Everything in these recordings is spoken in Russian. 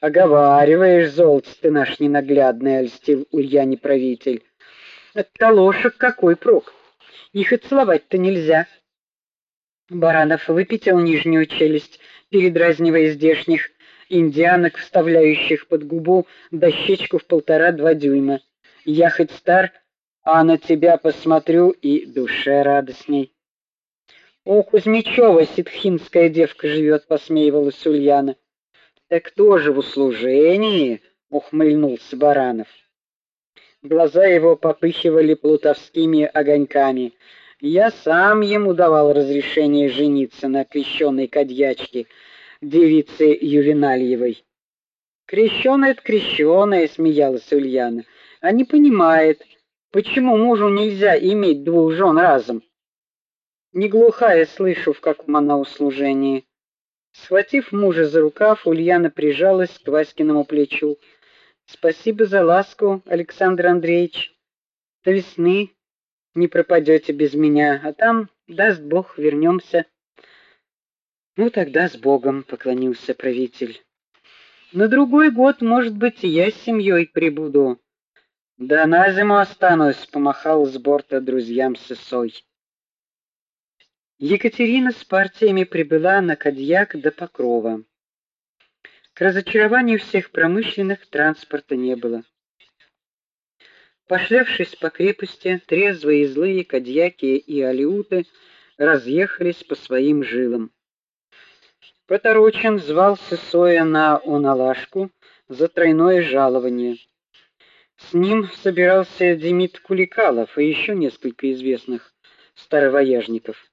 Оговариваешь, золото ты наш ненаглядный, альстил Ульяне правитель. От калошек какой прок? Их и целовать-то нельзя. Баранов выпятил нижнюю челюсть, передразнивая здешних индианок, вставляющих под губу дощечку в полтора-два дюйма. Я хоть стар, а на тебя посмотрю и душе радостней. О, Кузьмичева, ситхинская девка живет, посмеивалась Ульяна. Так тоже в услужении, ухмыльнулся Баранов. Глаза его попыхивали плутовскими огоньками. Я сам ему давал разрешение жениться на крещенной кадьячке, девице Ювенальевой. Крещеная это крещеная, смеялась Ульяна. А не понимает, почему мужу нельзя иметь двух жен разом. Не глухая слышу, в каком она услужении. Схватив мужа за рукав, Ульяна прижалась к Васькиному плечу. Спасибо за ласку, Александр Андреевич. До весны не пропадете без меня, а там, даст Бог, вернемся. Ну тогда с Богом, поклонился правитель. На другой год, может быть, и я с семьей прибуду. Да на зиму останусь, помахал с борта друзьям сысой. Екатерина с партиями прибыла на Кадьяк до Покрова. К разочарованию всех промышленных транспорта не было. Пошлявшись по крепости, трезвые и злые кадьяки и алиуты разъехались по своим жилам. Поторочен звал Сысоя на уналашку за тройное жалование. С ним собирался Демид Куликалов и еще несколько известных старовояжников.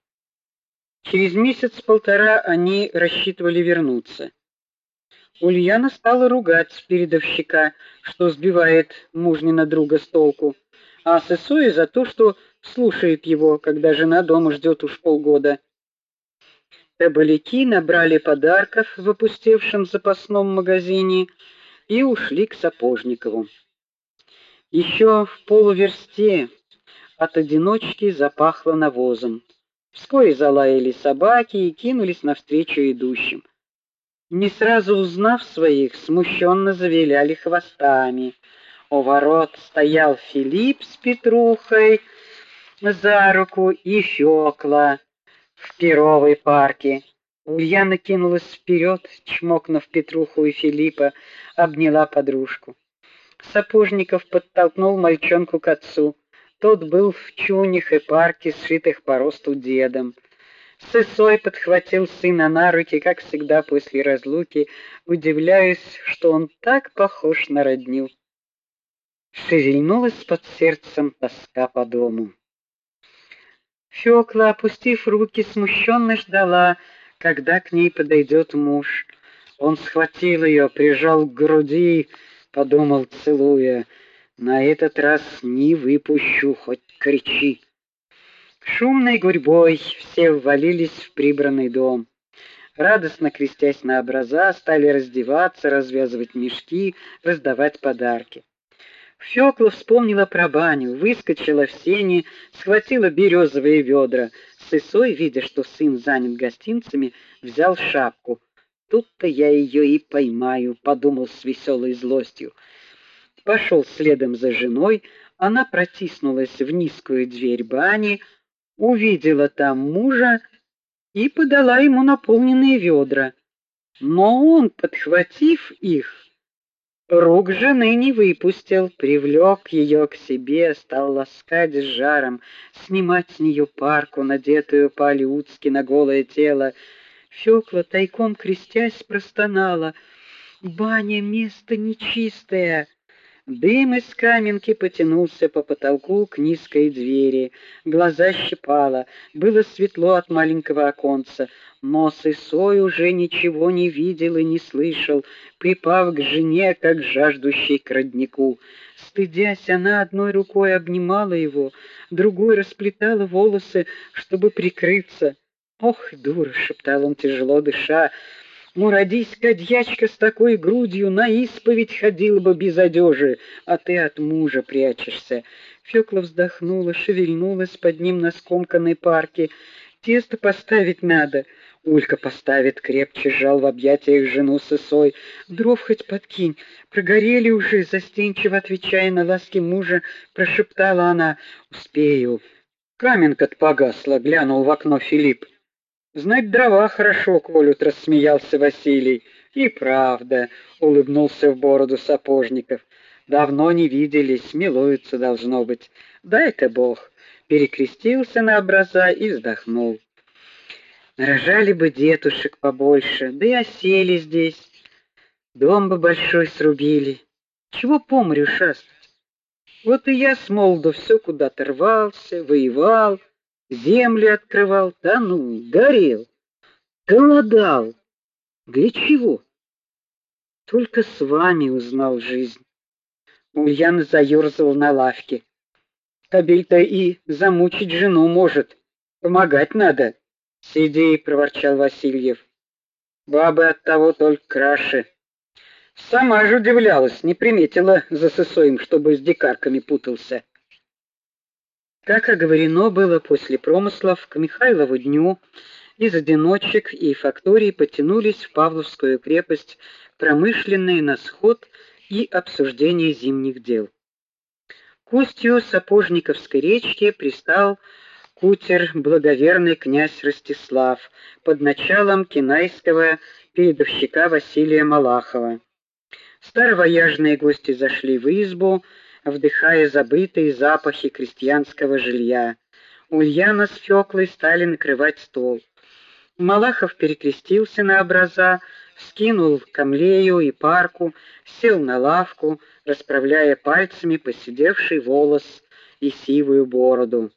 Через месяц-полтора они рассчитывали вернуться. Ульяна стала ругать передовщика, что сбивает мужнина друга с толку, а Сысоя за то, что слушает его, когда жена дома ждет уж полгода. Табаляки набрали подарков в опустевшем запасном магазине и ушли к Сапожникову. Еще в полуверсте от одиночки запахло навозом. Вскоре залаяли собаки и кинулись навстречу идущим. Не сразу узнав своих, смущенно завиляли хвостами. У ворот стоял Филипп с Петрухой за руку и Фёкла в Перовой парке. Ульяна кинулась вперед, чмокнув Петруху и Филиппа, обняла подружку. Сапожников подтолкнул мальчонку к отцу. Тот был в чунях и парке, сшитых по росту дедом. Сысой подхватил сына на руки, как всегда после разлуки, удивляясь, что он так похож на родню. Шевельнулась под сердцем тоска по дому. Фёкла, опустив руки, смущенно ждала, когда к ней подойдет муж. Он схватил ее, прижал к груди, подумал, целуя: на этот раз не выпущу, хоть кричи. Шумной гурьбой все ввалились в прибранный дом. Радостно крестясь на образа, стали раздеваться, развязывать мешки, раздавать подарки. Фёкла вспомнила про баню, выскочила в сени, схватила березовые ведра. Сысой, видя, что сын занят гостинцами, взял шапку. Тут-то я ее и поймаю, подумал с веселой злостью пошел следом за женой, она протиснулась в низкую дверь бани, увидела там мужа и подала ему наполненные ведра. Но он, подхватив их, рук жены не выпустил, привлек ее к себе, стал ласкать с жаром, снимать с нее парку, надетую по-людски на голое тело. Фёкла тайком крестясь простонала: "Баня место нечистое". Дым из каменки потянулся по потолку к низкой двери. Глаза щипало, было светло от маленького оконца. Нос и сой уже ничего не видел и не слышал, припав к жене, как жаждущий к роднику. Стыдясь, она одной рукой обнимала его, другой расплетала волосы, чтобы прикрыться. "Ох, дура", шептал он тяжело дыша. Ну, родись, кадьячка, с такой грудью, на исповедь ходила бы без одежи, а ты от мужа прячешься. Фёкла вздохнула, шевельнулась под ним на скомканной парке. Тесто поставить надо. Улька поставит крепче, жал в объятиях жену сысой. Дров хоть подкинь, прогорели уже, застенчиво отвечая на ласки мужа, прошептала она: "Успею". Каменка-то погасла, глянул в окно Филипп. Знать дрова хорошо, колют, рассмеялся Василий. И правда, улыбнулся в бороду сапожников. Давно не виделись, милуются должно быть. Дай-ка Бог. Перекрестился на образа и вздохнул. Нарожали бы детушек побольше, да и осели здесь. Дом бы большой срубили. Чего по морю шастать? Вот и я с молоду все куда-то рвался, воевал, земли открывал, ну, горел, голодал. Для чего? Только с вами узнал жизнь. Ульяна заерзал на лавке. Кабель-то и замучить жену может. Помогать надо. Сиди, проворчал Васильев. Бабы от того только краше. Сама же удивлялась, не приметила за сысоем, чтобы с дикарками путался. Как оговорено было после промыслов, к Михайлову дню из одиночек и факторий потянулись в Павловскую крепость промышленные на сход и обсуждение зимних дел. К устью Сапожниковской речки пристал кутер благоверный князь Ростислав под началом кинайского передовщика Василия Малахова. Старовояжные гости зашли в избу, вдыхая забытые запахи крестьянского жилья. Ульяна с Фёклой стали накрывать стол. Малахов перекрестился на образа, скинул камлею и парку, сел на лавку, расправляя пальцами поседевший волос и сивую бороду.